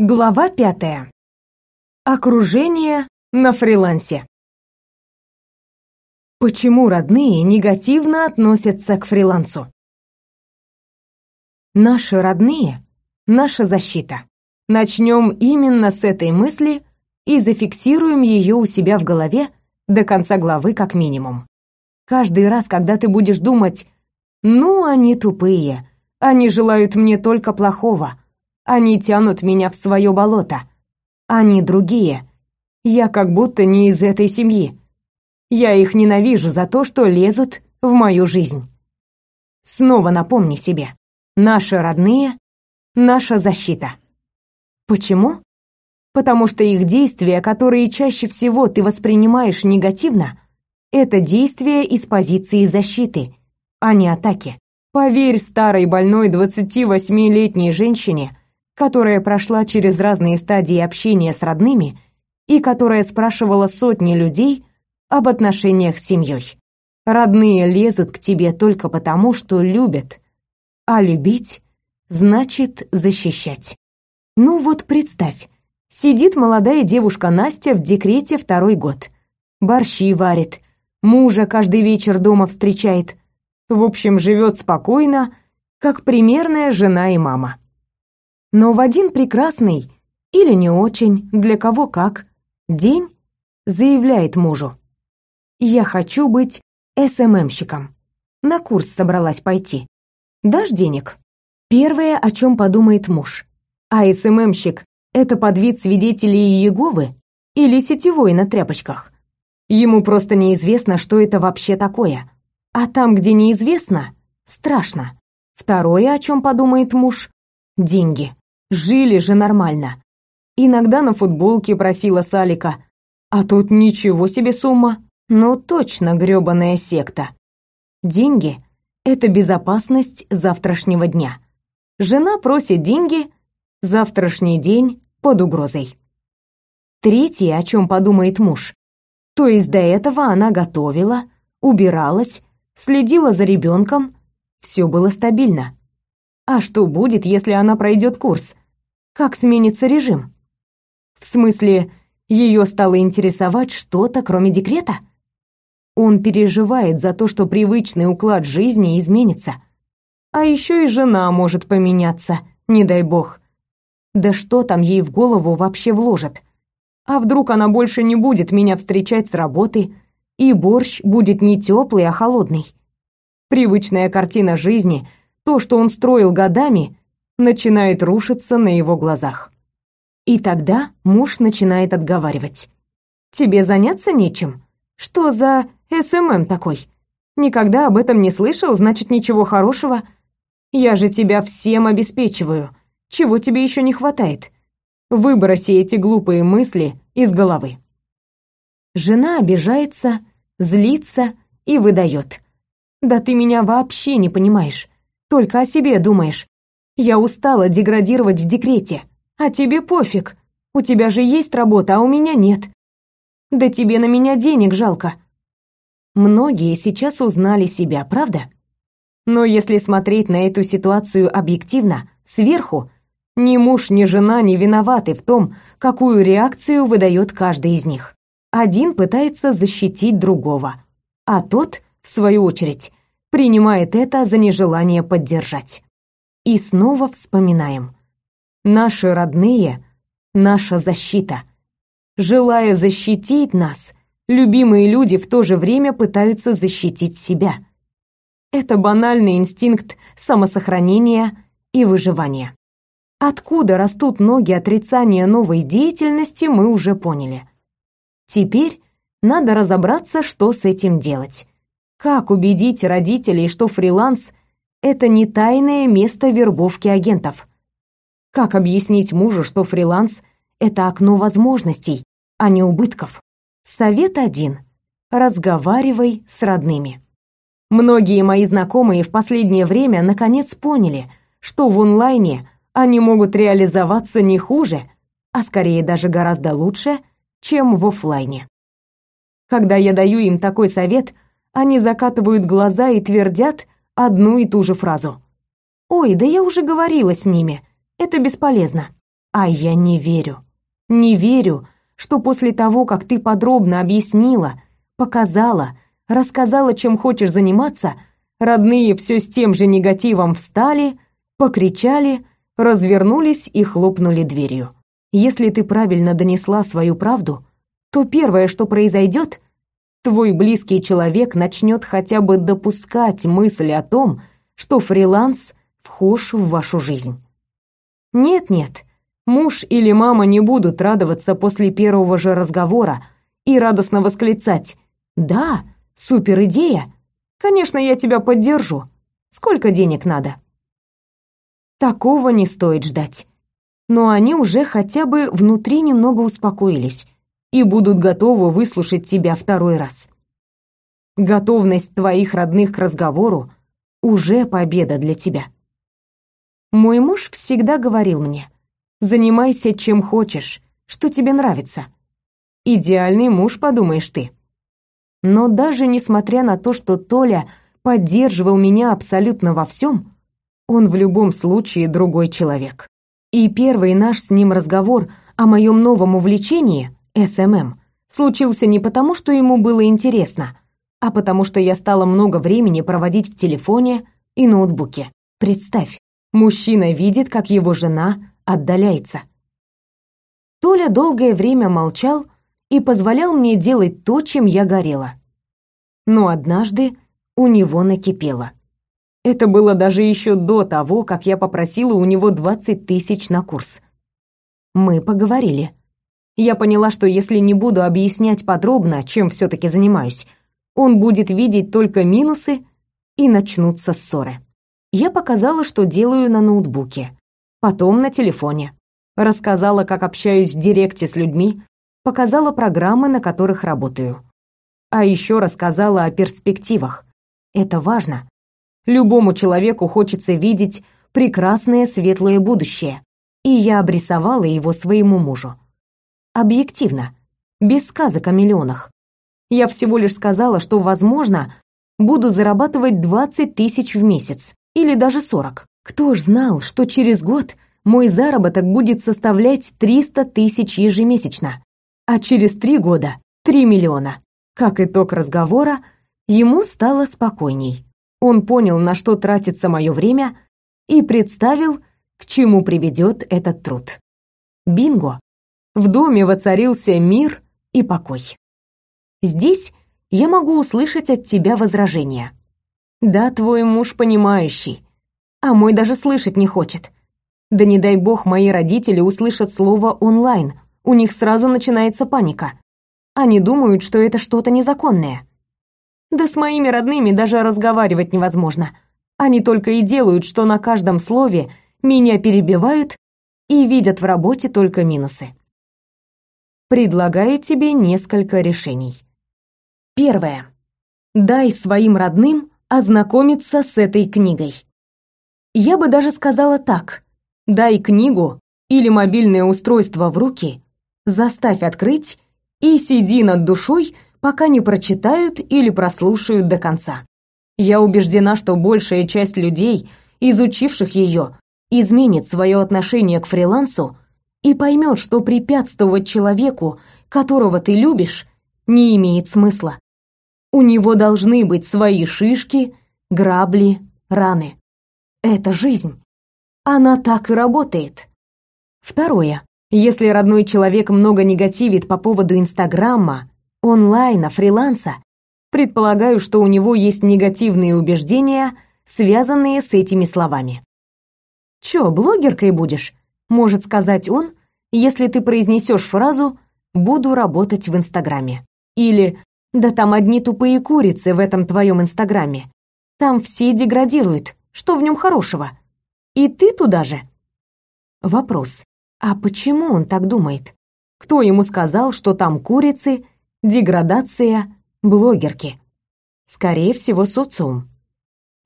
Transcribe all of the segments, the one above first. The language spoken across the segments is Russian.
Глава пятая. Окружение на фрилансе. Почему родные негативно относятся к фрилансу? Наши родные — наша защита. Начнем именно с этой мысли и зафиксируем ее у себя в голове до конца главы как минимум. Каждый раз, когда ты будешь думать «ну, они тупые», «они желают мне только плохого», «они тянут меня в свое болото», «они другие», «я как будто не из этой семьи», «я их ненавижу за то, что лезут в мою жизнь». Снова напомни себе, наши родные — наша защита. Почему? Потому что их действия, которые чаще всего ты воспринимаешь негативно, это действия из позиции защиты, а не атаки. Поверь старой больной 28-летней женщине, которая прошла через разные стадии общения с родными и которая спрашивала сотни людей об отношениях с семьей. Родные лезут к тебе только потому, что любят, а любить значит защищать. Ну вот представь, сидит молодая девушка Настя в декрете второй год. Борщи варит, мужа каждый вечер дома встречает. В общем, живет спокойно, как примерная жена и мама. Но в один прекрасный, или не очень, для кого как, день заявляет мужу. «Я хочу быть СММщиком. На курс собралась пойти. Дашь денег?» Первое, о чем подумает муж. А СММщик — это подвид свидетелей Иеговы или сетевой на тряпочках? Ему просто неизвестно, что это вообще такое. А там, где неизвестно, страшно. Второе, о чем подумает муж — деньги. Жили же нормально. Иногда на футболке просила Салика. А тут ничего себе сумма. Ну точно грёбаная секта. Деньги — это безопасность завтрашнего дня. Жена просит деньги, завтрашний день под угрозой. Третье, о чем подумает муж, то есть до этого она готовила, убиралась, следила за ребенком, все было стабильно. А что будет, если она пройдет курс? Как сменится режим? В смысле, ее стало интересовать что-то, кроме декрета? Он переживает за то, что привычный уклад жизни изменится. А еще и жена может поменяться, не дай бог. Да что там ей в голову вообще вложат? А вдруг она больше не будет меня встречать с работы, и борщ будет не теплый, а холодный? Привычная картина жизни, то, что он строил годами, начинает рушиться на его глазах. И тогда муж начинает отговаривать. «Тебе заняться нечем? Что за SMM такой? Никогда об этом не слышал, значит, ничего хорошего. Я же тебя всем обеспечиваю. Чего тебе еще не хватает? Выброси эти глупые мысли из головы. Жена обижается, злится и выдает. Да ты меня вообще не понимаешь. Только о себе думаешь. Я устала деградировать в декрете. А тебе пофиг. У тебя же есть работа, а у меня нет. Да тебе на меня денег жалко. Многие сейчас узнали себя, правда? Но если смотреть на эту ситуацию объективно, сверху, ни муж, ни жена не виноваты в том, какую реакцию выдает каждый из них. Один пытается защитить другого, а тот, в свою очередь, принимает это за нежелание поддержать. И снова вспоминаем. Наши родные — наша защита. Желая защитить нас, любимые люди в то же время пытаются защитить себя. Это банальный инстинкт самосохранения и выживания. Откуда растут ноги отрицания новой деятельности, мы уже поняли. Теперь надо разобраться, что с этим делать. Как убедить родителей, что фриланс — это не тайное место вербовки агентов? Как объяснить мужу, что фриланс — это окно возможностей, а не убытков? Совет один. Разговаривай с родными. Многие мои знакомые в последнее время наконец поняли, что в онлайне они могут реализоваться не хуже, а скорее даже гораздо лучше, чем в офлайне. Когда я даю им такой совет, они закатывают глаза и твердят одну и ту же фразу. «Ой, да я уже говорила с ними, это бесполезно». А я не верю. Не верю, что после того, как ты подробно объяснила, показала, рассказала, чем хочешь заниматься, родные все с тем же негативом встали, покричали, развернулись и хлопнули дверью. Если ты правильно донесла свою правду, то первое, что произойдет, твой близкий человек начнет хотя бы допускать мысли о том, что фриланс вхож в вашу жизнь. Нет-нет, муж или мама не будут радоваться после первого же разговора и радостно восклицать «Да, супер идея! Конечно, я тебя поддержу. Сколько денег надо?» Такого не стоит ждать. Но они уже хотя бы внутри немного успокоились и будут готовы выслушать тебя второй раз. Готовность твоих родных к разговору уже победа для тебя. Мой муж всегда говорил мне: "Занимайся чем хочешь, что тебе нравится". Идеальный муж, подумаешь ты. Но даже несмотря на то, что Толя поддерживал меня абсолютно во всем, он в любом случае другой человек. И первый наш с ним разговор о моем новом увлечении SMM случился не потому, что ему было интересно, а потому что я стала много времени проводить в телефоне и ноутбуке. Представь, мужчина видит, как его жена отдаляется. Толя долгое время молчал и позволял мне делать то, чем я горела. Но однажды у него накипело. Это было даже еще до того, как я попросила у него 20 тысяч на курс. Мы поговорили я поняла, что если не буду объяснять подробно, чем все-таки занимаюсь, он будет видеть только минусы и начнутся ссоры. Я показала, что делаю на ноутбуке, потом на телефоне. Рассказала, как общаюсь в директе с людьми, показала программы, на которых работаю. А еще рассказала о перспективах. Это важно. Любому человеку хочется видеть прекрасное светлое будущее, и я обрисовала его своему мужу объективно, без сказок о миллионах. Я всего лишь сказала, что, возможно, буду зарабатывать 20 тысяч в месяц или даже 40. Кто ж знал, что через год мой заработок будет составлять 300 тысяч ежемесячно, а через три года — 3 миллиона. Как итог разговора, ему стало спокойней. Он понял, на что тратится мое время, и представил, к чему приведет этот труд. Бинго! В доме воцарился мир и покой. Здесь я могу услышать от тебя возражения. Да, твой муж понимающий, а мой даже слышать не хочет. Да не дай бог мои родители услышат слово онлайн, у них сразу начинается паника. Они думают, что это что-то незаконное. Да с моими родными даже разговаривать невозможно. Они только и делают, что на каждом слове меня перебивают и видят в работе только минусы предлагаю тебе несколько решений. Первое. Дай своим родным ознакомиться с этой книгой. Я бы даже сказала так. Дай книгу или мобильное устройство в руки, заставь открыть и сиди над душой, пока не прочитают или прослушают до конца. Я убеждена, что большая часть людей, изучивших ее, изменит свое отношение к фрилансу и поймет, что препятствовать человеку, которого ты любишь, не имеет смысла. У него должны быть свои шишки, грабли, раны. Это жизнь. Она так и работает. Второе. Если родной человек много негативит по поводу Инстаграма, онлайна, фриланса, предполагаю, что у него есть негативные убеждения, связанные с этими словами. «Чё, блогеркой будешь?» Может сказать он, если ты произнесешь фразу «буду работать в Инстаграме». Или «да там одни тупые курицы в этом твоем Инстаграме. Там все деградируют, что в нем хорошего? И ты туда же?» Вопрос. А почему он так думает? Кто ему сказал, что там курицы, деградация, блогерки? Скорее всего, социум.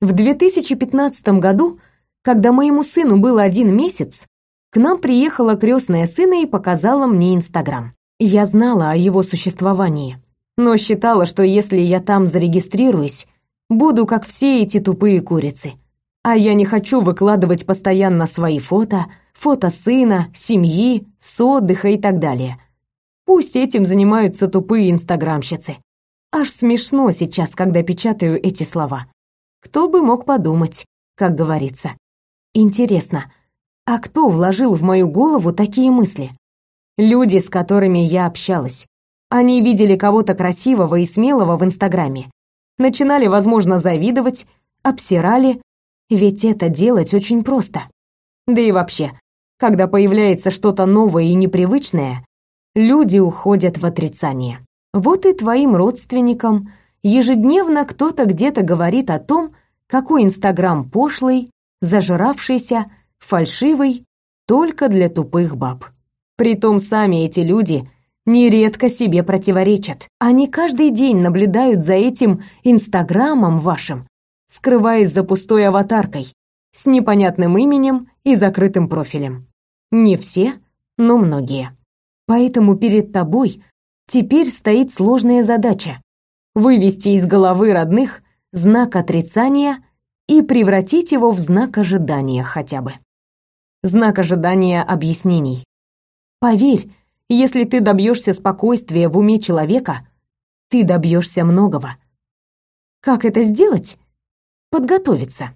В 2015 году, когда моему сыну был один месяц, к нам приехала крестная сына и показала мне Инстаграм. Я знала о его существовании, но считала, что если я там зарегистрируюсь, буду как все эти тупые курицы. А я не хочу выкладывать постоянно свои фото, фото сына, семьи, с отдыха и так далее. Пусть этим занимаются тупые инстаграмщицы. Аж смешно сейчас, когда печатаю эти слова. Кто бы мог подумать, как говорится. Интересно, а кто вложил в мою голову такие мысли? Люди, с которыми я общалась. Они видели кого-то красивого и смелого в Инстаграме. Начинали, возможно, завидовать, обсирали, ведь это делать очень просто. Да и вообще, когда появляется что-то новое и непривычное, люди уходят в отрицание. Вот и твоим родственникам ежедневно кто-то где-то говорит о том, какой Инстаграм пошлый, зажиравшийся, фальшивый, только для тупых баб. Притом сами эти люди нередко себе противоречат. Они каждый день наблюдают за этим Инстаграмом вашим скрываясь за пустой аватаркой, с непонятным именем и закрытым профилем. Не все, но многие. Поэтому перед тобой теперь стоит сложная задача вывести из головы родных знак отрицания и превратить его в знак ожидания хотя бы. Знак ожидания объяснений. Поверь, если ты добьешься спокойствия в уме человека, ты добьешься многого. Как это сделать? подготовиться.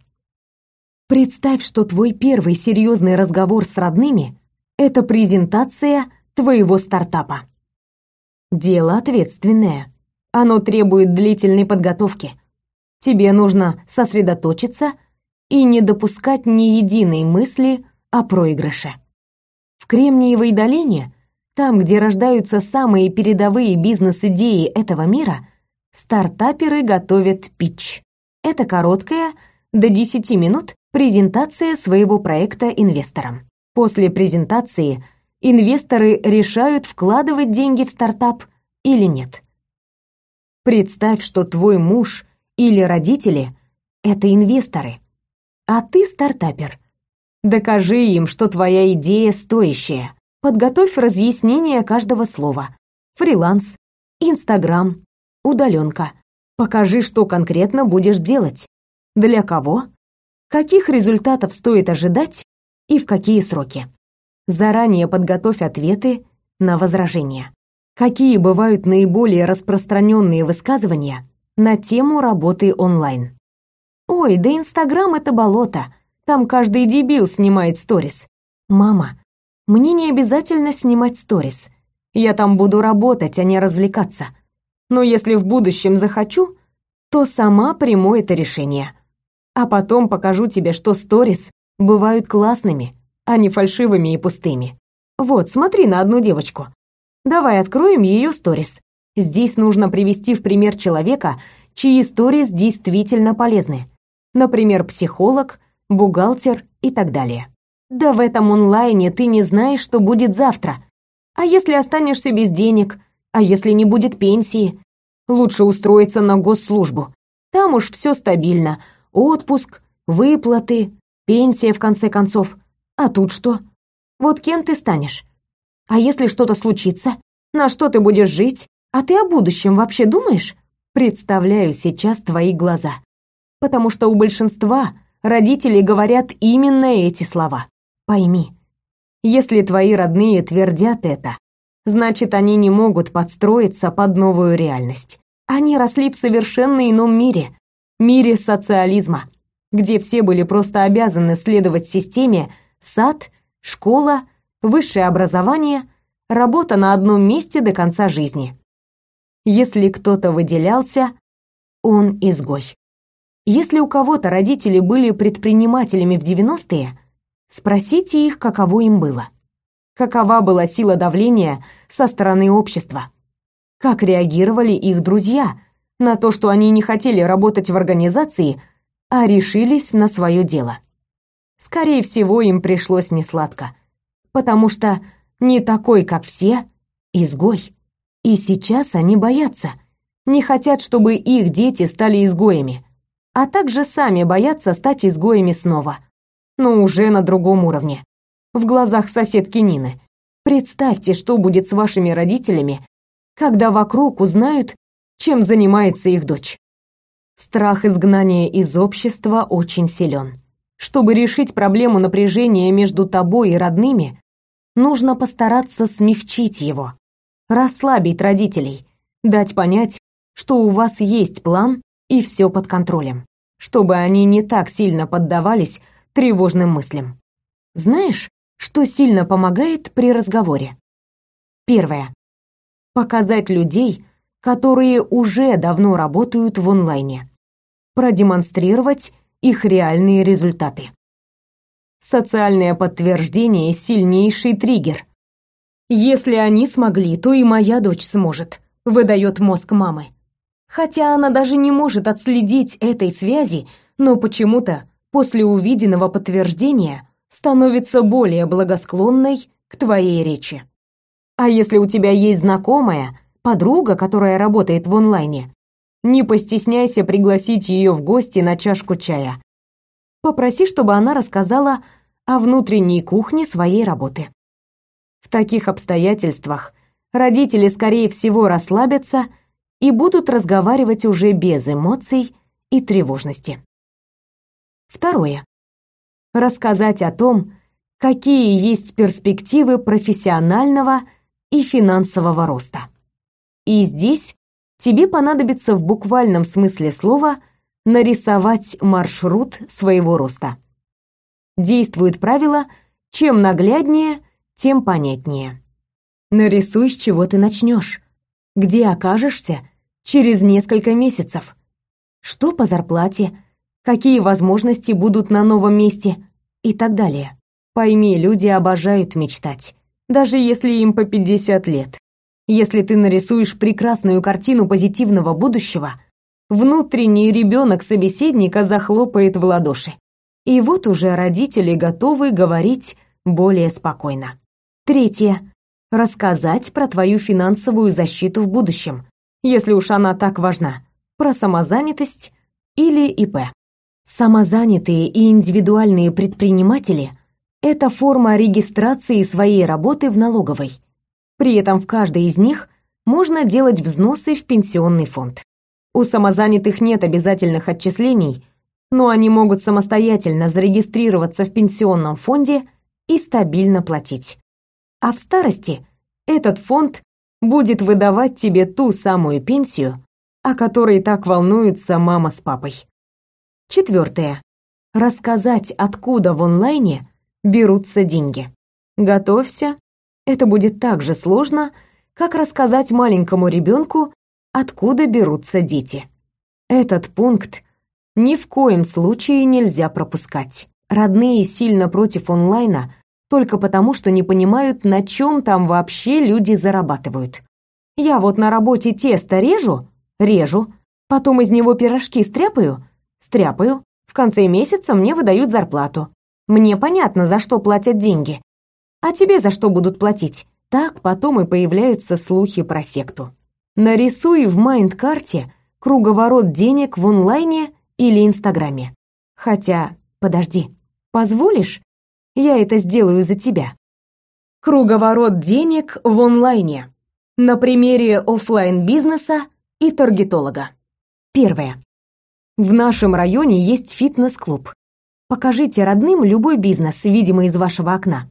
Представь, что твой первый серьезный разговор с родными – это презентация твоего стартапа. Дело ответственное. Оно требует длительной подготовки. Тебе нужно сосредоточиться и не допускать ни единой мысли о проигрыше. В Кремниевой долине, там, где рождаются самые передовые бизнес-идеи этого мира, стартаперы готовят питч. Это короткая, до 10 минут, презентация своего проекта инвесторам. После презентации инвесторы решают, вкладывать деньги в стартап или нет. Представь, что твой муж или родители – это инвесторы, а ты стартапер. Докажи им, что твоя идея стоящая. Подготовь разъяснение каждого слова. Фриланс, Инстаграм, удаленка. Покажи, что конкретно будешь делать, для кого, каких результатов стоит ожидать и в какие сроки. Заранее подготовь ответы на возражения. Какие бывают наиболее распространенные высказывания на тему работы онлайн? Ой, да Инстаграм это болото. Там каждый дебил снимает сторис. Мама, мне не обязательно снимать сторис. Я там буду работать, а не развлекаться но если в будущем захочу, то сама приму это решение. А потом покажу тебе, что сторис бывают классными, а не фальшивыми и пустыми. Вот, смотри на одну девочку. Давай откроем ее сторис. Здесь нужно привести в пример человека, чьи сторис действительно полезны. Например, психолог, бухгалтер и так далее. Да в этом онлайне ты не знаешь, что будет завтра. А если останешься без денег? А если не будет пенсии? Лучше устроиться на госслужбу. Там уж все стабильно. Отпуск, выплаты, пенсия, в конце концов. А тут что? Вот кем ты станешь? А если что-то случится? На что ты будешь жить? А ты о будущем вообще думаешь? Представляю сейчас твои глаза. Потому что у большинства родители говорят именно эти слова. Пойми, если твои родные твердят это, значит, они не могут подстроиться под новую реальность. Они росли в совершенно ином мире, мире социализма, где все были просто обязаны следовать системе сад, школа, высшее образование, работа на одном месте до конца жизни. Если кто-то выделялся, он изгой. Если у кого-то родители были предпринимателями в 90-е, спросите их, каково им было какова была сила давления со стороны общества. Как реагировали их друзья на то, что они не хотели работать в организации, а решились на свое дело. Скорее всего, им пришлось несладко, потому что не такой, как все, изгой. И сейчас они боятся, не хотят, чтобы их дети стали изгоями, а также сами боятся стать изгоями снова, но уже на другом уровне в глазах соседки Нины. Представьте, что будет с вашими родителями, когда вокруг узнают, чем занимается их дочь. Страх изгнания из общества очень силен. Чтобы решить проблему напряжения между тобой и родными, нужно постараться смягчить его, расслабить родителей, дать понять, что у вас есть план и все под контролем, чтобы они не так сильно поддавались тревожным мыслям. Знаешь, что сильно помогает при разговоре? Первое. Показать людей, которые уже давно работают в онлайне. Продемонстрировать их реальные результаты. Социальное подтверждение – сильнейший триггер. Если они смогли, то и моя дочь сможет, выдает мозг мамы. Хотя она даже не может отследить этой связи, но почему-то после увиденного подтверждения становится более благосклонной к твоей речи. А если у тебя есть знакомая, подруга, которая работает в онлайне, не постесняйся пригласить ее в гости на чашку чая. Попроси, чтобы она рассказала о внутренней кухне своей работы. В таких обстоятельствах родители, скорее всего, расслабятся и будут разговаривать уже без эмоций и тревожности. Второе. Рассказать о том, какие есть перспективы профессионального и финансового роста. И здесь тебе понадобится в буквальном смысле слова нарисовать маршрут своего роста. Действует правило «чем нагляднее, тем понятнее». Нарисуй, с чего ты начнешь, где окажешься через несколько месяцев. Что по зарплате, какие возможности будут на новом месте и так далее. Пойми, люди обожают мечтать, даже если им по 50 лет. Если ты нарисуешь прекрасную картину позитивного будущего, внутренний ребенок собеседника захлопает в ладоши. И вот уже родители готовы говорить более спокойно. Третье. Рассказать про твою финансовую защиту в будущем если уж она так важна, про самозанятость или ИП. Самозанятые и индивидуальные предприниматели – это форма регистрации своей работы в налоговой. При этом в каждой из них можно делать взносы в пенсионный фонд. У самозанятых нет обязательных отчислений, но они могут самостоятельно зарегистрироваться в пенсионном фонде и стабильно платить. А в старости этот фонд будет выдавать тебе ту самую пенсию, о которой так волнуются мама с папой. Четвертое. Рассказать, откуда в онлайне берутся деньги. Готовься, это будет так же сложно, как рассказать маленькому ребенку, откуда берутся дети. Этот пункт ни в коем случае нельзя пропускать. Родные сильно против онлайна только потому, что не понимают, на чем там вообще люди зарабатывают. Я вот на работе тесто режу, режу, потом из него пирожки стряпаю, стряпаю, в конце месяца мне выдают зарплату. Мне понятно, за что платят деньги. А тебе за что будут платить? Так потом и появляются слухи про секту. Нарисуй в mind -карте круговорот денег в онлайне или Инстаграме. Хотя, подожди, позволишь, я это сделаю за тебя. Круговорот денег в онлайне. На примере офлайн бизнеса и таргетолога. Первое. В нашем районе есть фитнес-клуб. Покажите родным любой бизнес, видимый из вашего окна.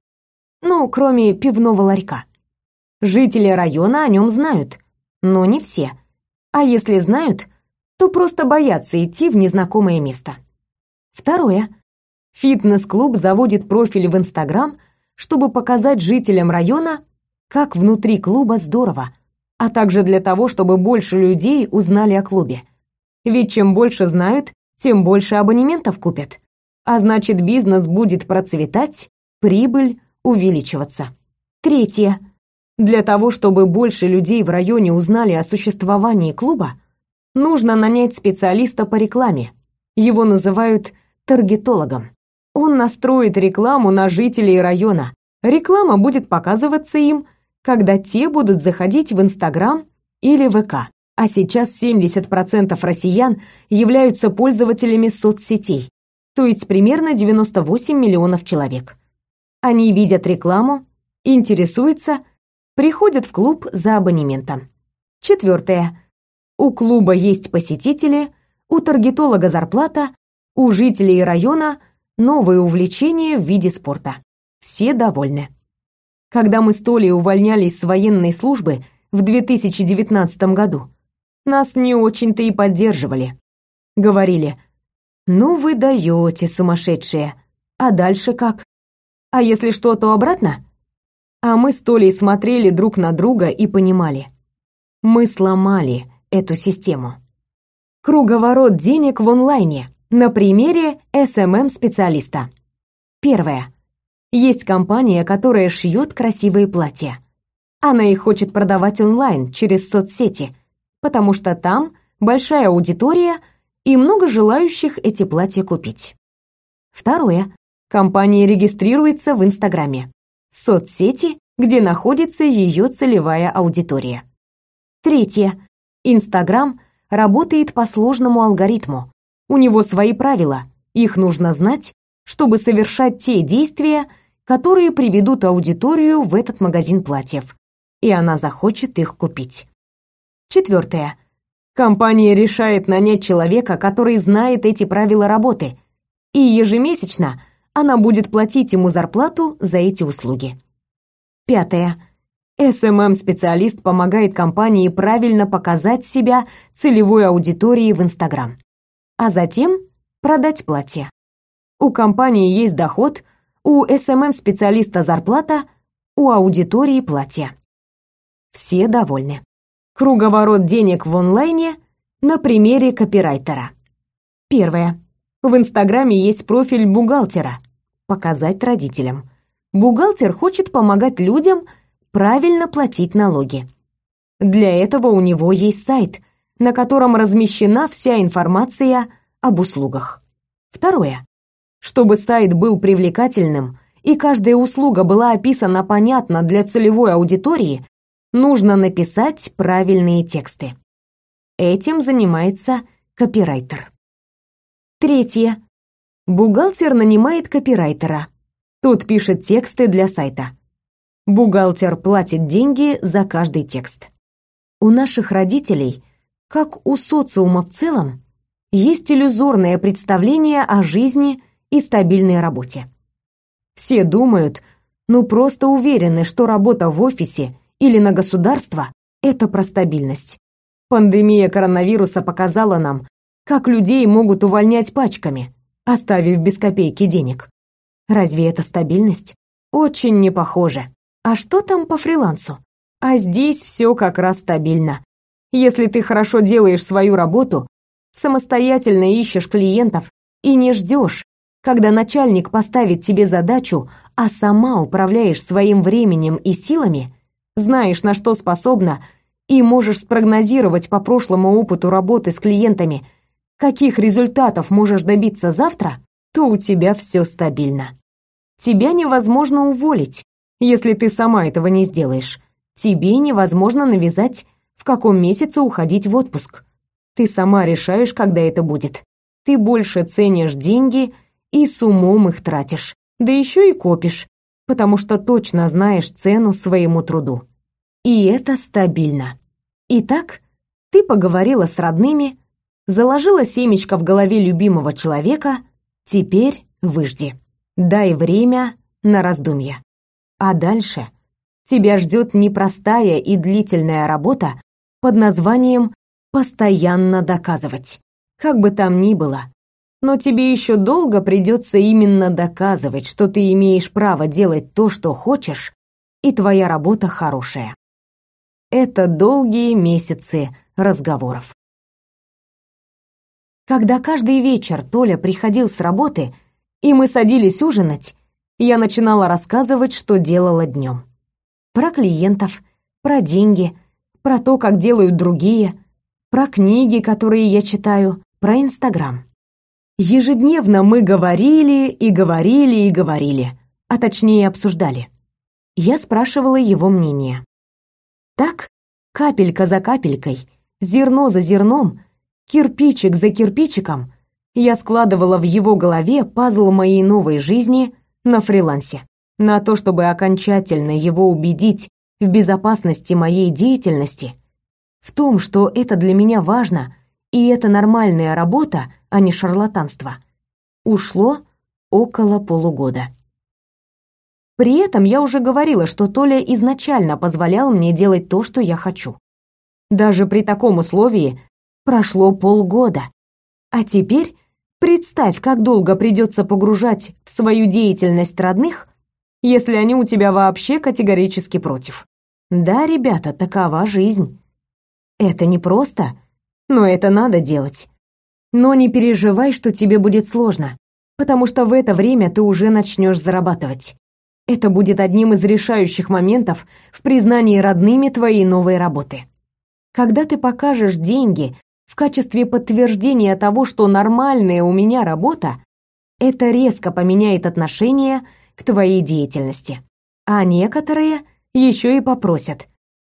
Ну, кроме пивного ларька. Жители района о нем знают, но не все. А если знают, то просто боятся идти в незнакомое место. Второе. Фитнес-клуб заводит профиль в Инстаграм, чтобы показать жителям района, как внутри клуба здорово, а также для того, чтобы больше людей узнали о клубе. Ведь чем больше знают, тем больше абонементов купят. А значит, бизнес будет процветать, прибыль увеличиваться. Третье. Для того, чтобы больше людей в районе узнали о существовании клуба, нужно нанять специалиста по рекламе. Его называют таргетологом. Он настроит рекламу на жителей района. Реклама будет показываться им, когда те будут заходить в Инстаграм или ВК. А сейчас 70% россиян являются пользователями соцсетей, то есть примерно 98 миллионов человек. Они видят рекламу, интересуются, приходят в клуб за абонементом. Четвертое. У клуба есть посетители, у таргетолога зарплата, у жителей района новое увлечение в виде спорта. Все довольны. Когда мы с Толей увольнялись с военной службы в 2019 году, нас не очень-то и поддерживали. Говорили, ну вы даете, сумасшедшие. А дальше как? А если что, то обратно? А мы с Толей смотрели друг на друга и понимали. Мы сломали эту систему. Круговорот денег в онлайне на примере SMM-специалиста. Первое. Есть компания, которая шьет красивые платья. Она их хочет продавать онлайн через соцсети, потому что там большая аудитория и много желающих эти платья купить. Второе. Компания регистрируется в Инстаграме. Соцсети, где находится ее целевая аудитория. Третье. Инстаграм работает по сложному алгоритму. У него свои правила. Их нужно знать, чтобы совершать те действия, которые приведут аудиторию в этот магазин платьев. И она захочет их купить. Четвертое. Компания решает нанять человека, который знает эти правила работы, и ежемесячно она будет платить ему зарплату за эти услуги. Пятое. SMM-специалист помогает компании правильно показать себя целевой аудитории в Инстаграм, а затем продать платье. У компании есть доход, у SMM-специалиста зарплата, у аудитории платье. Все довольны. Круговорот денег в онлайне на примере копирайтера. Первое. В Инстаграме есть профиль бухгалтера. Показать родителям. Бухгалтер хочет помогать людям правильно платить налоги. Для этого у него есть сайт, на котором размещена вся информация об услугах. Второе. Чтобы сайт был привлекательным и каждая услуга была описана понятно для целевой аудитории, нужно написать правильные тексты. Этим занимается копирайтер. Третье. Бухгалтер нанимает копирайтера. Тот пишет тексты для сайта. Бухгалтер платит деньги за каждый текст. У наших родителей, как у социума в целом, есть иллюзорное представление о жизни и стабильной работе. Все думают, ну просто уверены, что работа в офисе или на государство – это про стабильность. Пандемия коронавируса показала нам, как людей могут увольнять пачками, оставив без копейки денег. Разве это стабильность? Очень не похоже. А что там по фрилансу? А здесь все как раз стабильно. Если ты хорошо делаешь свою работу, самостоятельно ищешь клиентов и не ждешь, когда начальник поставит тебе задачу, а сама управляешь своим временем и силами, знаешь, на что способна, и можешь спрогнозировать по прошлому опыту работы с клиентами, каких результатов можешь добиться завтра, то у тебя все стабильно. Тебя невозможно уволить, если ты сама этого не сделаешь. Тебе невозможно навязать, в каком месяце уходить в отпуск. Ты сама решаешь, когда это будет. Ты больше ценишь деньги и с умом их тратишь, да еще и копишь, потому что точно знаешь цену своему труду. И это стабильно. Итак, ты поговорила с родными, заложила семечко в голове любимого человека, теперь выжди. Дай время на раздумье. А дальше тебя ждет непростая и длительная работа под названием «постоянно доказывать». Как бы там ни было, но тебе еще долго придется именно доказывать, что ты имеешь право делать то, что хочешь, и твоя работа хорошая. Это долгие месяцы разговоров. Когда каждый вечер Толя приходил с работы, и мы садились ужинать, я начинала рассказывать, что делала днем. Про клиентов, про деньги, про то, как делают другие, про книги, которые я читаю, про Инстаграм. Ежедневно мы говорили и говорили и говорили, а точнее обсуждали. Я спрашивала его мнение. Так, капелька за капелькой, зерно за зерном, кирпичик за кирпичиком, я складывала в его голове пазл моей новой жизни на фрилансе. На то, чтобы окончательно его убедить в безопасности моей деятельности, в том, что это для меня важно и это нормальная работа, а не шарлатанство. Ушло около полугода. При этом я уже говорила, что Толя изначально позволял мне делать то, что я хочу. Даже при таком условии прошло полгода. А теперь представь, как долго придется погружать в свою деятельность родных, если они у тебя вообще категорически против. Да, ребята, такова жизнь. Это не просто, но это надо делать. Но не переживай, что тебе будет сложно, потому что в это время ты уже начнешь зарабатывать. Это будет одним из решающих моментов в признании родными твоей новой работы. Когда ты покажешь деньги в качестве подтверждения того, что нормальная у меня работа, это резко поменяет отношение к твоей деятельности. А некоторые еще и попросят: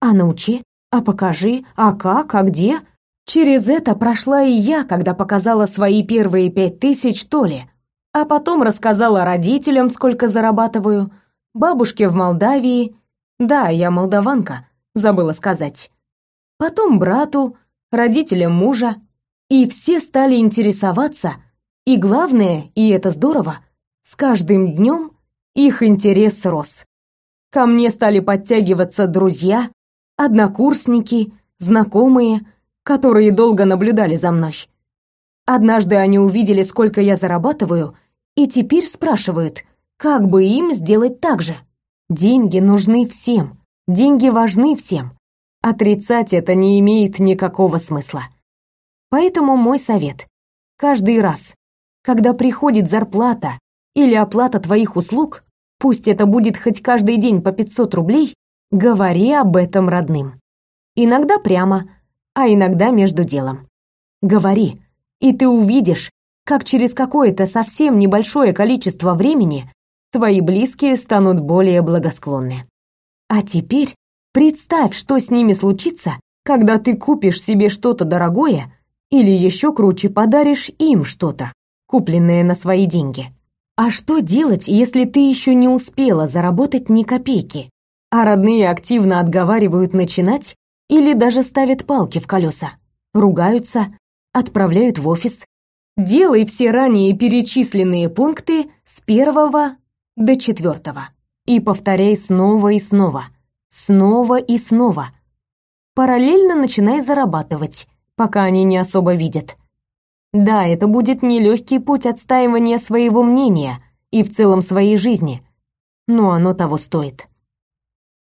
"А научи, а покажи, а как, а где?" Через это прошла и я, когда показала свои первые пять тысяч Толе, а потом рассказала родителям, сколько зарабатываю, бабушке в Молдавии. Да, я молдаванка, забыла сказать потом брату, родителям мужа, и все стали интересоваться, и главное, и это здорово, с каждым днем их интерес рос. Ко мне стали подтягиваться друзья, однокурсники, знакомые, которые долго наблюдали за мной. Однажды они увидели, сколько я зарабатываю, и теперь спрашивают, как бы им сделать так же. Деньги нужны всем, деньги важны всем. Отрицать это не имеет никакого смысла. Поэтому мой совет. Каждый раз, когда приходит зарплата или оплата твоих услуг, пусть это будет хоть каждый день по 500 рублей, говори об этом родным. Иногда прямо, а иногда между делом. Говори, и ты увидишь, как через какое-то совсем небольшое количество времени твои близкие станут более благосклонны. А теперь Представь, что с ними случится, когда ты купишь себе что-то дорогое или еще круче подаришь им что-то, купленное на свои деньги. А что делать, если ты еще не успела заработать ни копейки, а родные активно отговаривают начинать или даже ставят палки в колеса, ругаются, отправляют в офис? Делай все ранее перечисленные пункты с первого до четвертого и повторяй снова и снова – снова и снова. Параллельно начинай зарабатывать, пока они не особо видят. Да, это будет нелегкий путь отстаивания своего мнения и в целом своей жизни, но оно того стоит.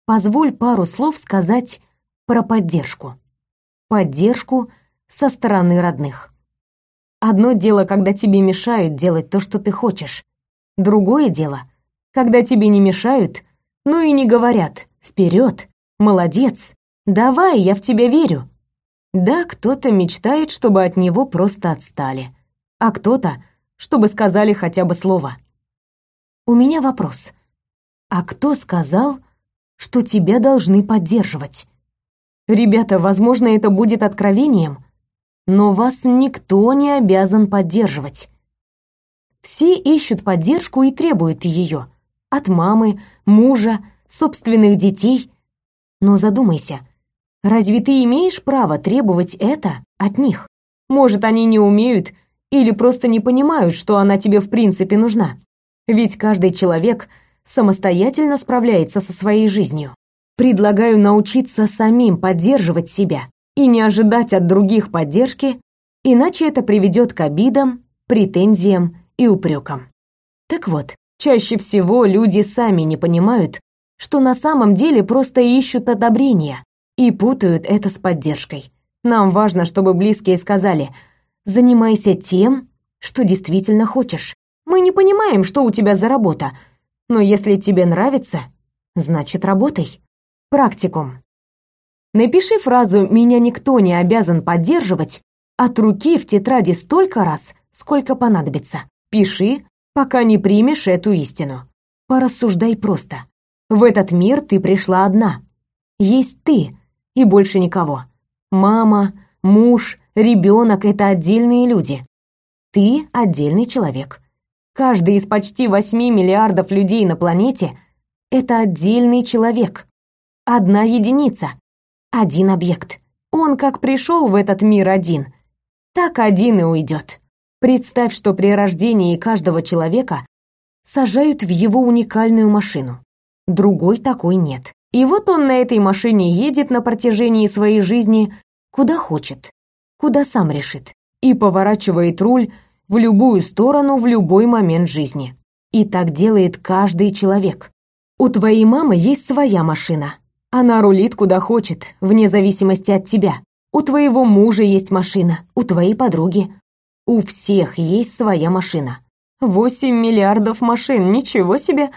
Позволь пару слов сказать про поддержку. Поддержку со стороны родных. Одно дело, когда тебе мешают делать то, что ты хочешь. Другое дело, когда тебе не мешают, но и не говорят, Вперед! Молодец! Давай, я в тебя верю!» Да, кто-то мечтает, чтобы от него просто отстали, а кто-то, чтобы сказали хотя бы слово. У меня вопрос. А кто сказал, что тебя должны поддерживать? Ребята, возможно, это будет откровением, но вас никто не обязан поддерживать. Все ищут поддержку и требуют ее от мамы, мужа, собственных детей. Но задумайся, разве ты имеешь право требовать это от них? Может, они не умеют или просто не понимают, что она тебе в принципе нужна? Ведь каждый человек самостоятельно справляется со своей жизнью. Предлагаю научиться самим поддерживать себя и не ожидать от других поддержки, иначе это приведет к обидам, претензиям и упрекам. Так вот, чаще всего люди сами не понимают, что на самом деле просто ищут одобрения и путают это с поддержкой. Нам важно, чтобы близкие сказали «занимайся тем, что действительно хочешь». Мы не понимаем, что у тебя за работа, но если тебе нравится, значит работай. Практикум. Напиши фразу «меня никто не обязан поддерживать» от руки в тетради столько раз, сколько понадобится. Пиши, пока не примешь эту истину. Порассуждай просто. В этот мир ты пришла одна. Есть ты и больше никого. Мама, муж, ребенок — это отдельные люди. Ты — отдельный человек. Каждый из почти 8 миллиардов людей на планете — это отдельный человек. Одна единица, один объект. Он как пришел в этот мир один, так один и уйдет. Представь, что при рождении каждого человека сажают в его уникальную машину. Другой такой нет. И вот он на этой машине едет на протяжении своей жизни куда хочет, куда сам решит, и поворачивает руль в любую сторону в любой момент жизни. И так делает каждый человек. У твоей мамы есть своя машина. Она рулит куда хочет, вне зависимости от тебя. У твоего мужа есть машина, у твоей подруги. У всех есть своя машина. Восемь миллиардов машин, ничего себе!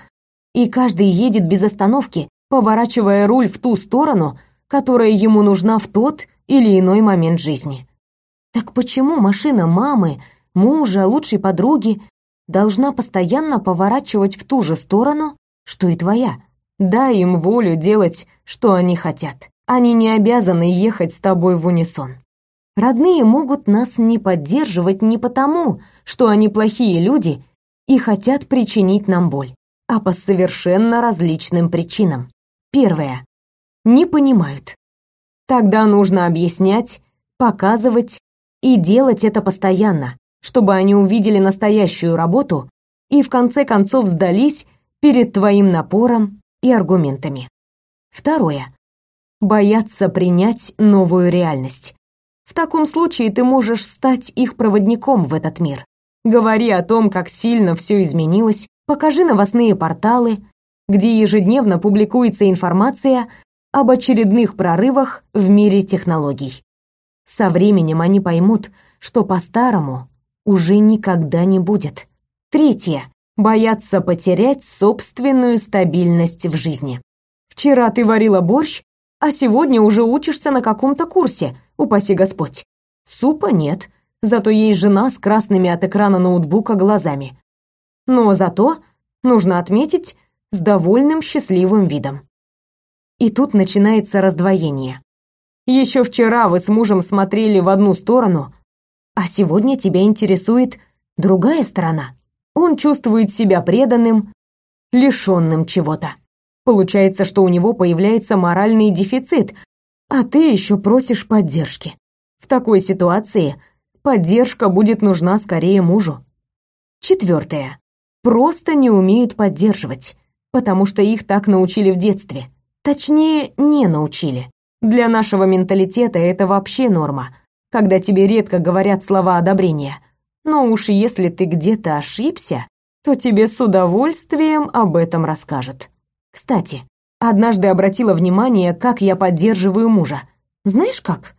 И каждый едет без остановки, поворачивая руль в ту сторону, которая ему нужна в тот или иной момент жизни. Так почему машина мамы, мужа, лучшей подруги должна постоянно поворачивать в ту же сторону, что и твоя? Дай им волю делать, что они хотят. Они не обязаны ехать с тобой в унисон. Родные могут нас не поддерживать не потому, что они плохие люди и хотят причинить нам боль, а по совершенно различным причинам. Первое. Не понимают. Тогда нужно объяснять, показывать и делать это постоянно, чтобы они увидели настоящую работу и в конце концов сдались перед твоим напором и аргументами. Второе. Боятся принять новую реальность. В таком случае ты можешь стать их проводником в этот мир. Говори о том, как сильно все изменилось, покажи новостные порталы, где ежедневно публикуется информация об очередных прорывах в мире технологий. Со временем они поймут, что по-старому уже никогда не будет. Третье. Боятся потерять собственную стабильность в жизни. Вчера ты варила борщ, а сегодня уже учишься на каком-то курсе, упаси Господь. Супа нет, зато есть жена с красными от экрана ноутбука глазами. Но зато, нужно отметить, с довольным счастливым видом. И тут начинается раздвоение. Еще вчера вы с мужем смотрели в одну сторону, а сегодня тебя интересует другая сторона. Он чувствует себя преданным, лишенным чего-то. Получается, что у него появляется моральный дефицит, а ты еще просишь поддержки. В такой ситуации поддержка будет нужна скорее мужу. Четвертое. Просто не умеют поддерживать потому что их так научили в детстве. Точнее, не научили. Для нашего менталитета это вообще норма, когда тебе редко говорят слова одобрения. Но уж если ты где-то ошибся, то тебе с удовольствием об этом расскажут. Кстати, однажды обратила внимание, как я поддерживаю мужа. Знаешь как?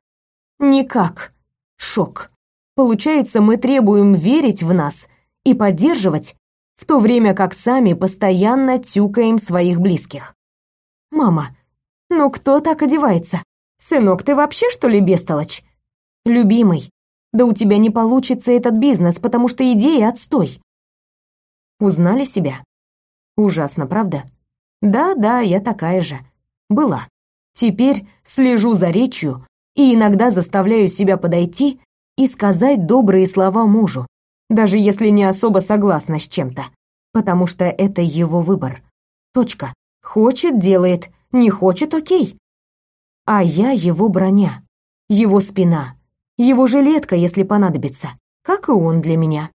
Никак. Шок. Получается, мы требуем верить в нас и поддерживать, в то время как сами постоянно тюкаем своих близких. «Мама, ну кто так одевается? Сынок, ты вообще что ли бестолочь?» «Любимый, да у тебя не получится этот бизнес, потому что идея отстой». Узнали себя? Ужасно, правда? Да-да, я такая же. Была. Теперь слежу за речью и иногда заставляю себя подойти и сказать добрые слова мужу, даже если не особо согласна с чем-то, потому что это его выбор. Точка. Хочет делает, не хочет окей. А я его броня, его спина, его жилетка, если понадобится, как и он для меня.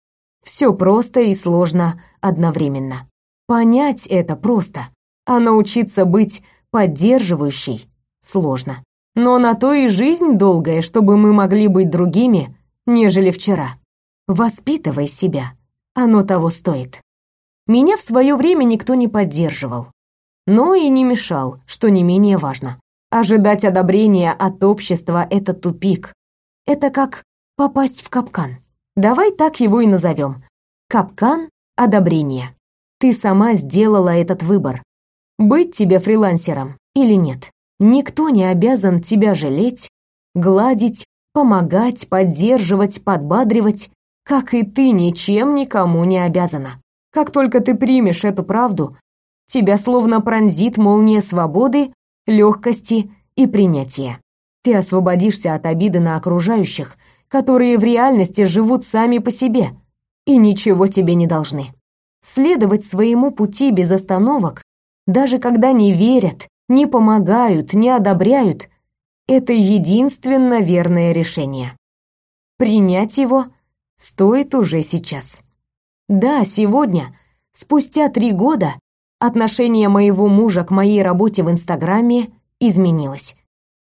Все просто и сложно одновременно. Понять это просто, а научиться быть поддерживающей сложно. Но на то и жизнь долгая, чтобы мы могли быть другими, нежели вчера. Воспитывай себя. Оно того стоит. Меня в свое время никто не поддерживал, но и не мешал, что не менее важно. Ожидать одобрения от общества это тупик. Это как попасть в капкан. Давай так его и назовем. Капкан одобрения. Ты сама сделала этот выбор. Быть тебе фрилансером или нет. Никто не обязан тебя жалеть, гладить, помогать, поддерживать, подбадривать как и ты ничем никому не обязана. Как только ты примешь эту правду, тебя словно пронзит молния свободы, легкости и принятия. Ты освободишься от обиды на окружающих, которые в реальности живут сами по себе и ничего тебе не должны. Следовать своему пути без остановок, даже когда не верят, не помогают, не одобряют, это единственно верное решение. Принять его стоит уже сейчас. Да, сегодня, спустя три года отношение моего мужа к моей работе в Инстаграме изменилось.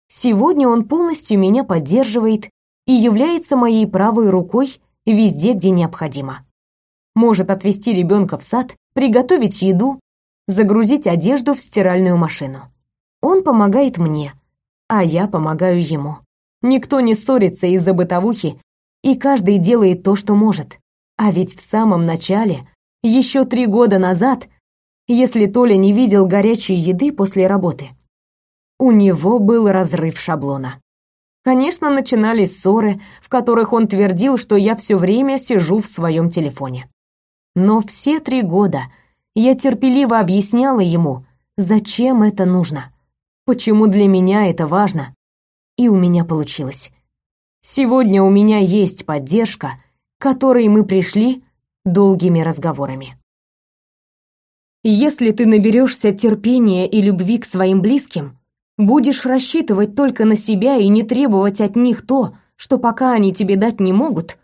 Сегодня он полностью меня поддерживает и является моей правой рукой везде, где необходимо. Может отвезти ребенка в сад, приготовить еду, загрузить одежду в стиральную машину. Он помогает мне, а я помогаю ему. Никто не ссорится из-за бытовухи, и каждый делает то, что может. А ведь в самом начале, еще три года назад, если Толя не видел горячей еды после работы, у него был разрыв шаблона. Конечно, начинались ссоры, в которых он твердил, что я все время сижу в своем телефоне. Но все три года я терпеливо объясняла ему, зачем это нужно, почему для меня это важно, и у меня получилось. Сегодня у меня есть поддержка, к которой мы пришли долгими разговорами. Если ты наберешься терпения и любви к своим близким, будешь рассчитывать только на себя и не требовать от них то, что пока они тебе дать не могут,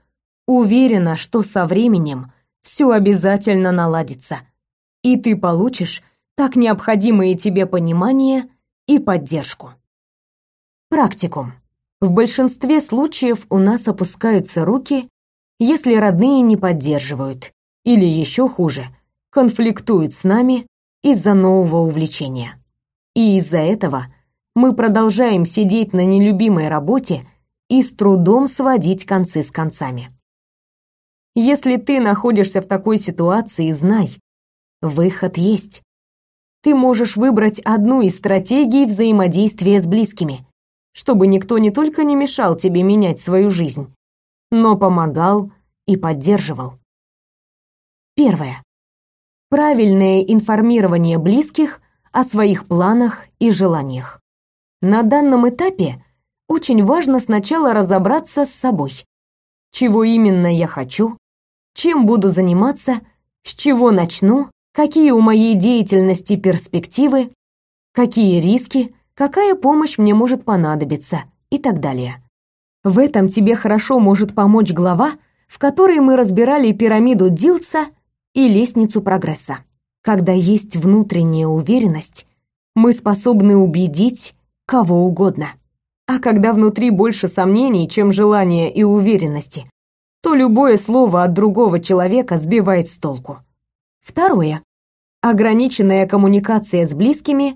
уверена, что со временем все обязательно наладится, и ты получишь так необходимые тебе понимание и поддержку. Практикум. В большинстве случаев у нас опускаются руки, если родные не поддерживают, или еще хуже, конфликтуют с нами из-за нового увлечения. И из-за этого мы продолжаем сидеть на нелюбимой работе и с трудом сводить концы с концами. Если ты находишься в такой ситуации, знай, выход есть. Ты можешь выбрать одну из стратегий взаимодействия с близкими, чтобы никто не только не мешал тебе менять свою жизнь, но помогал и поддерживал. Первое. Правильное информирование близких о своих планах и желаниях. На данном этапе очень важно сначала разобраться с собой. Чего именно я хочу, чем буду заниматься, с чего начну, какие у моей деятельности перспективы, какие риски, какая помощь мне может понадобиться и так далее. В этом тебе хорошо может помочь глава, в которой мы разбирали пирамиду Дилца и лестницу прогресса. Когда есть внутренняя уверенность, мы способны убедить кого угодно. А когда внутри больше сомнений, чем желания и уверенности, то любое слово от другого человека сбивает с толку. Второе. Ограниченная коммуникация с близкими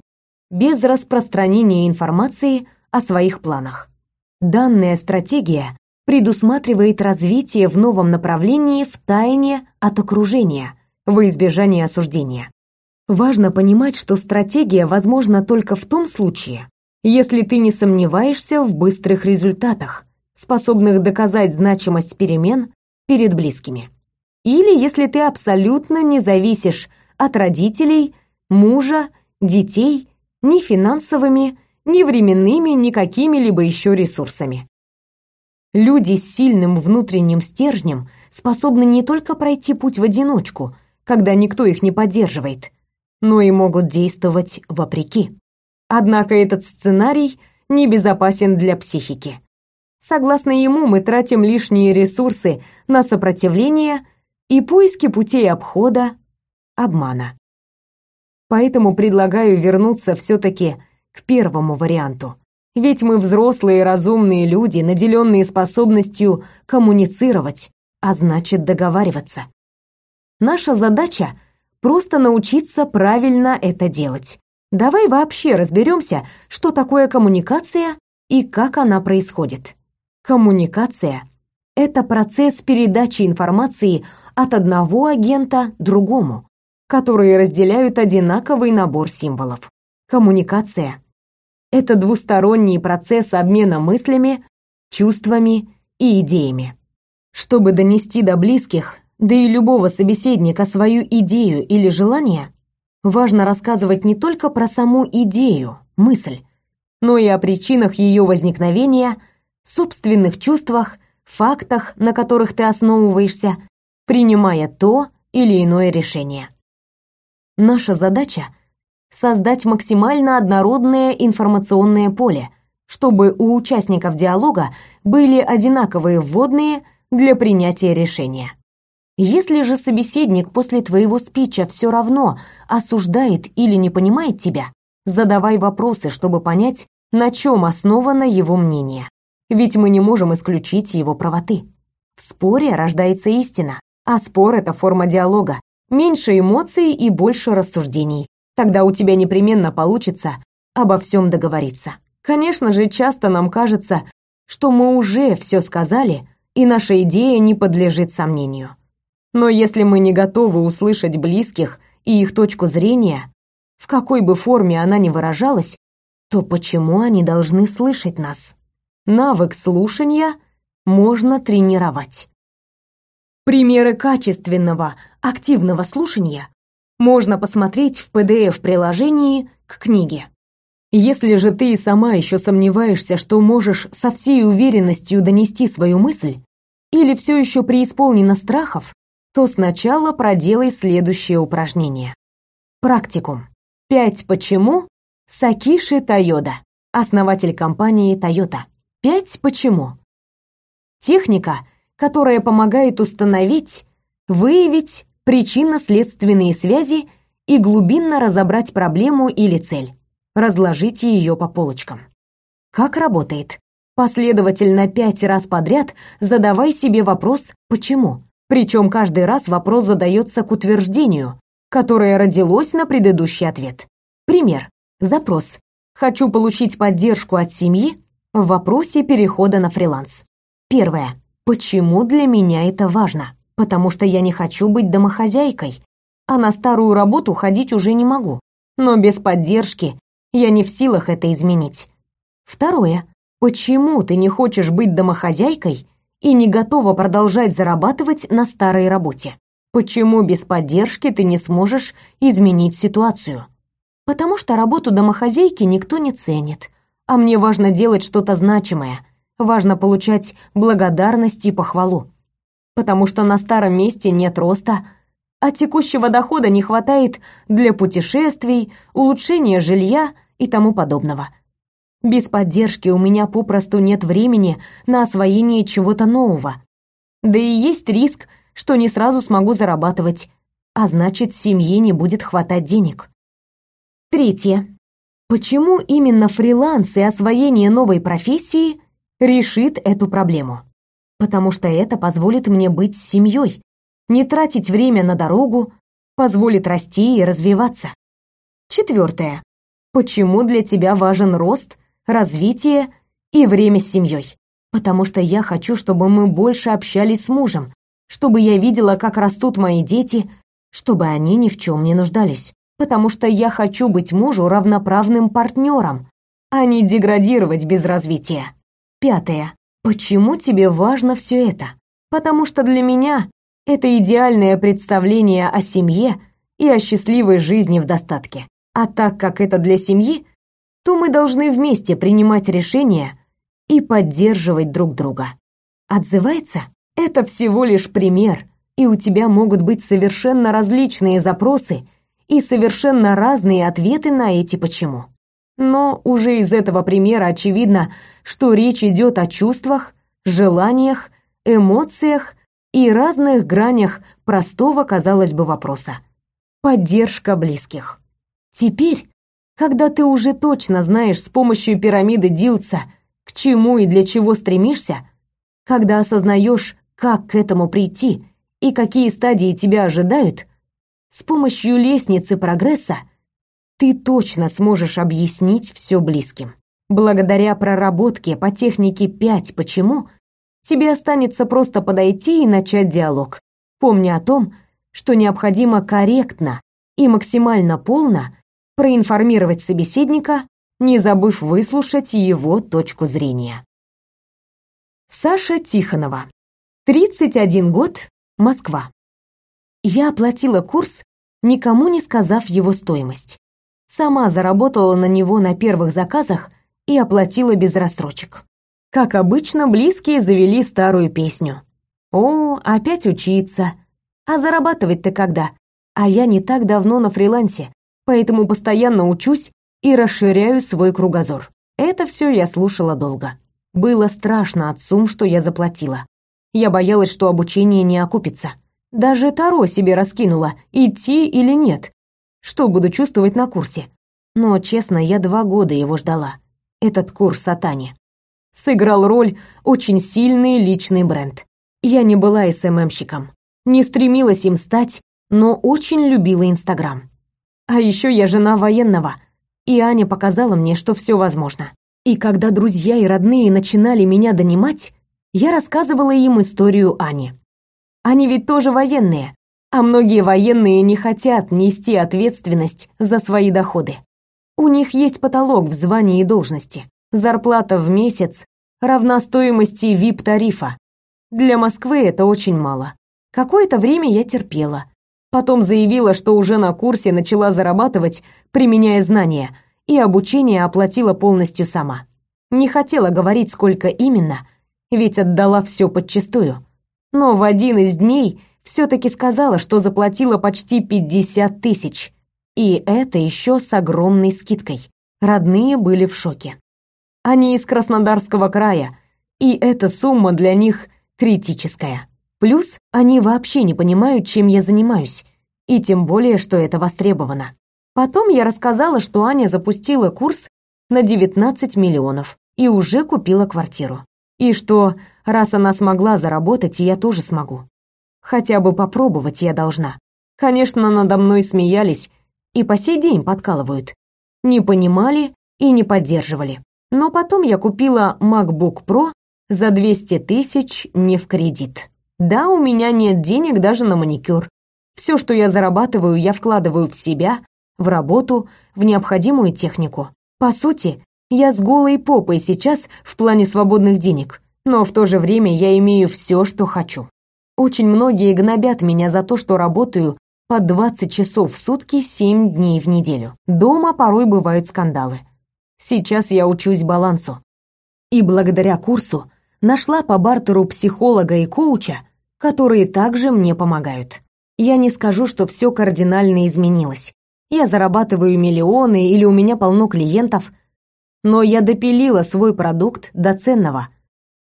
без распространения информации о своих планах. Данная стратегия предусматривает развитие в новом направлении в тайне от окружения, во избежание осуждения. Важно понимать, что стратегия возможна только в том случае, если ты не сомневаешься в быстрых результатах, способных доказать значимость перемен перед близкими. Или если ты абсолютно не зависишь от родителей, мужа, детей ни финансовыми, ни временными, ни какими-либо еще ресурсами. Люди с сильным внутренним стержнем способны не только пройти путь в одиночку, когда никто их не поддерживает, но и могут действовать вопреки. Однако этот сценарий небезопасен для психики. Согласно ему, мы тратим лишние ресурсы на сопротивление и поиски путей обхода, обмана. Поэтому предлагаю вернуться все-таки к первому варианту. Ведь мы взрослые разумные люди, наделенные способностью коммуницировать, а значит договариваться. Наша задача – просто научиться правильно это делать. Давай вообще разберемся, что такое коммуникация и как она происходит. Коммуникация – это процесс передачи информации от одного агента другому, которые разделяют одинаковый набор символов. Коммуникация – это двусторонний процесс обмена мыслями, чувствами и идеями. Чтобы донести до близких, да и любого собеседника свою идею или желание – важно рассказывать не только про саму идею, мысль, но и о причинах ее возникновения, собственных чувствах, фактах, на которых ты основываешься, принимая то или иное решение. Наша задача — создать максимально однородное информационное поле, чтобы у участников диалога были одинаковые вводные для принятия решения. Если же собеседник после твоего спича все равно осуждает или не понимает тебя, задавай вопросы, чтобы понять, на чем основано его мнение. Ведь мы не можем исключить его правоты. В споре рождается истина, а спор — это форма диалога. Меньше эмоций и больше рассуждений. Тогда у тебя непременно получится обо всем договориться. Конечно же, часто нам кажется, что мы уже все сказали, и наша идея не подлежит сомнению. Но если мы не готовы услышать близких и их точку зрения, в какой бы форме она ни выражалась, то почему они должны слышать нас? Навык слушания можно тренировать. Примеры качественного, активного слушания можно посмотреть в PDF-приложении к книге. Если же ты и сама еще сомневаешься, что можешь со всей уверенностью донести свою мысль, или все еще преисполнена страхов, то сначала проделай следующее упражнение. Практикум. Пять почему Сакиши Тойода, основатель компании Toyota. Пять почему. Техника, которая помогает установить, выявить причинно-следственные связи и глубинно разобрать проблему или цель. Разложите ее по полочкам. Как работает? Последовательно пять раз подряд задавай себе вопрос «почему?». Причем каждый раз вопрос задается к утверждению, которое родилось на предыдущий ответ. Пример. Запрос. Хочу получить поддержку от семьи в вопросе перехода на фриланс. Первое. Почему для меня это важно? Потому что я не хочу быть домохозяйкой, а на старую работу ходить уже не могу. Но без поддержки я не в силах это изменить. Второе. Почему ты не хочешь быть домохозяйкой и не готова продолжать зарабатывать на старой работе. Почему без поддержки ты не сможешь изменить ситуацию? Потому что работу домохозяйки никто не ценит, а мне важно делать что-то значимое, важно получать благодарность и похвалу. Потому что на старом месте нет роста, а текущего дохода не хватает для путешествий, улучшения жилья и тому подобного. Без поддержки у меня попросту нет времени на освоение чего-то нового. Да и есть риск, что не сразу смогу зарабатывать, а значит, семье не будет хватать денег. Третье. Почему именно фриланс и освоение новой профессии решит эту проблему? Потому что это позволит мне быть с семьей, не тратить время на дорогу, позволит расти и развиваться. Четвертое. Почему для тебя важен рост развитие и время с семьей. Потому что я хочу, чтобы мы больше общались с мужем, чтобы я видела, как растут мои дети, чтобы они ни в чем не нуждались. Потому что я хочу быть мужу равноправным партнером, а не деградировать без развития. Пятое. Почему тебе важно все это? Потому что для меня это идеальное представление о семье и о счастливой жизни в достатке. А так как это для семьи, то мы должны вместе принимать решения и поддерживать друг друга. Отзывается? Это всего лишь пример, и у тебя могут быть совершенно различные запросы и совершенно разные ответы на эти «почему». Но уже из этого примера очевидно, что речь идет о чувствах, желаниях, эмоциях и разных гранях простого, казалось бы, вопроса. Поддержка близких. Теперь когда ты уже точно знаешь с помощью пирамиды Дилца, к чему и для чего стремишься, когда осознаешь, как к этому прийти и какие стадии тебя ожидают, с помощью лестницы прогресса ты точно сможешь объяснить все близким. Благодаря проработке по технике 5 «почему» тебе останется просто подойти и начать диалог, помня о том, что необходимо корректно и максимально полно проинформировать собеседника, не забыв выслушать его точку зрения. Саша Тихонова. 31 год, Москва. Я оплатила курс, никому не сказав его стоимость. Сама заработала на него на первых заказах и оплатила без рассрочек. Как обычно, близкие завели старую песню. «О, опять учиться. А зарабатывать-то когда? А я не так давно на фрилансе поэтому постоянно учусь и расширяю свой кругозор. Это все я слушала долго. Было страшно от сумм, что я заплатила. Я боялась, что обучение не окупится. Даже Таро себе раскинула, идти или нет. Что буду чувствовать на курсе? Но, честно, я два года его ждала. Этот курс о Тане. Сыграл роль очень сильный личный бренд. Я не была СММщиком, не стремилась им стать, но очень любила Инстаграм. А еще я жена военного, и Аня показала мне, что все возможно. И когда друзья и родные начинали меня донимать, я рассказывала им историю Ани. Они ведь тоже военные, а многие военные не хотят нести ответственность за свои доходы. У них есть потолок в звании и должности. Зарплата в месяц равна стоимости VIP-тарифа. Для Москвы это очень мало. Какое-то время я терпела. Потом заявила, что уже на курсе начала зарабатывать, применяя знания, и обучение оплатила полностью сама. Не хотела говорить, сколько именно, ведь отдала все подчистую. Но в один из дней все-таки сказала, что заплатила почти 50 тысяч. И это еще с огромной скидкой. Родные были в шоке. Они из Краснодарского края, и эта сумма для них критическая. Плюс они вообще не понимают, чем я занимаюсь, и тем более, что это востребовано. Потом я рассказала, что Аня запустила курс на 19 миллионов и уже купила квартиру. И что, раз она смогла заработать, я тоже смогу. Хотя бы попробовать я должна. Конечно, надо мной смеялись и по сей день подкалывают. Не понимали и не поддерживали. Но потом я купила MacBook Pro за 200 тысяч не в кредит. Да, у меня нет денег даже на маникюр. Все, что я зарабатываю, я вкладываю в себя, в работу, в необходимую технику. По сути, я с голой попой сейчас в плане свободных денег, но в то же время я имею все, что хочу. Очень многие гнобят меня за то, что работаю по 20 часов в сутки 7 дней в неделю. Дома порой бывают скандалы. Сейчас я учусь балансу. И благодаря курсу нашла по бартеру психолога и коуча, которые также мне помогают. Я не скажу, что все кардинально изменилось. Я зарабатываю миллионы или у меня полно клиентов, но я допилила свой продукт до ценного –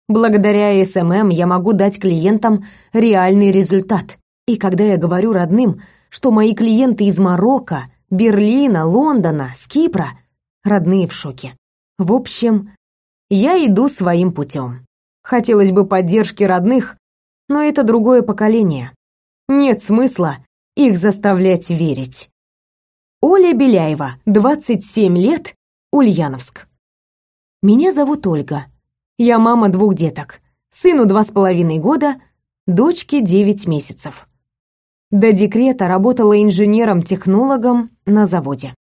Благодаря SMM я могу дать клиентам реальный результат. И когда я говорю родным, что мои клиенты из Марокко, Берлина, Лондона, с Кипра, родные в шоке. В общем, я иду своим путем. Хотелось бы поддержки родных, но это другое поколение. Нет смысла их заставлять верить. Оля Беляева, 27 лет, Ульяновск. Меня зовут Ольга. Я мама двух деток. Сыну два с половиной года, дочке девять месяцев. До декрета работала инженером-технологом на заводе.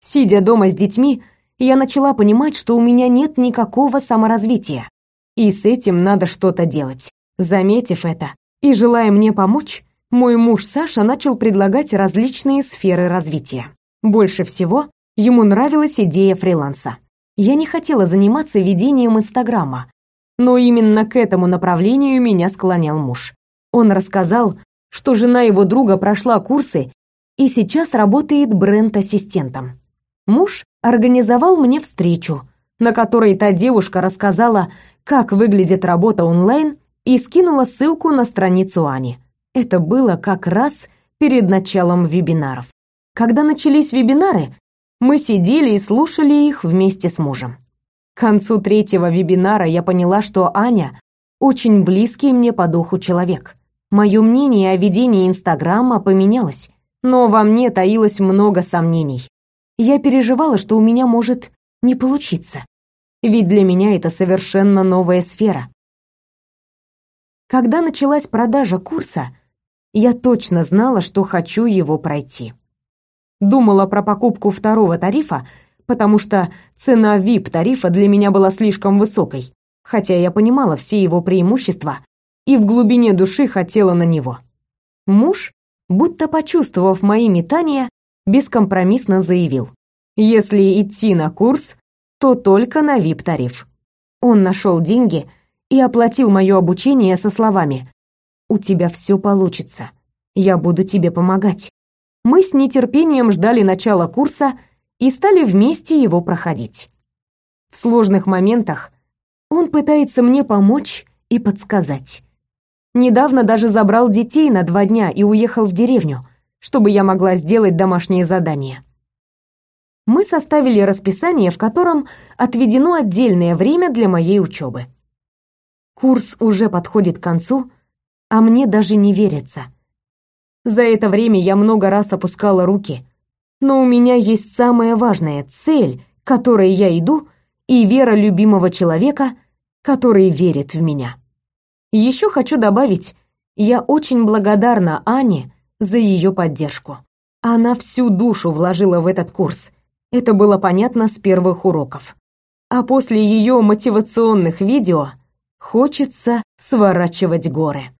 Сидя дома с детьми, я начала понимать, что у меня нет никакого саморазвития, и с этим надо что-то делать. Заметив это и желая мне помочь, мой муж Саша начал предлагать различные сферы развития. Больше всего ему нравилась идея фриланса. Я не хотела заниматься ведением Инстаграма, но именно к этому направлению меня склонял муж. Он рассказал, что жена его друга прошла курсы и сейчас работает бренд-ассистентом. Муж организовал мне встречу, на которой та девушка рассказала, как выглядит работа онлайн и скинула ссылку на страницу Ани. Это было как раз перед началом вебинаров. Когда начались вебинары, мы сидели и слушали их вместе с мужем. К концу третьего вебинара я поняла, что Аня очень близкий мне по духу человек. Мое мнение о ведении Инстаграма поменялось, но во мне таилось много сомнений. Я переживала, что у меня может не получиться. Ведь для меня это совершенно новая сфера. Когда началась продажа курса, я точно знала, что хочу его пройти. Думала про покупку второго тарифа, потому что цена VIP-тарифа для меня была слишком высокой, хотя я понимала все его преимущества и в глубине души хотела на него. Муж, будто почувствовав мои метания, бескомпромиссно заявил: "Если идти на курс, то только на VIP-тариф". Он нашел деньги и оплатил мое обучение со словами: "У тебя все получится. Я буду тебе помогать мы с нетерпением ждали начала курса и стали вместе его проходить. В сложных моментах он пытается мне помочь и подсказать. Недавно даже забрал детей на два дня и уехал в деревню, чтобы я могла сделать домашние задания. Мы составили расписание, в котором отведено отдельное время для моей учебы. Курс уже подходит к концу, а мне даже не верится. За это время я много раз опускала руки, но у меня есть самая важная цель, к которой я иду, и вера любимого человека, который верит в меня. Еще хочу добавить, я очень благодарна Ане за ее поддержку. Она всю душу вложила в этот курс. Это было понятно с первых уроков. А после ее мотивационных видео хочется сворачивать горы.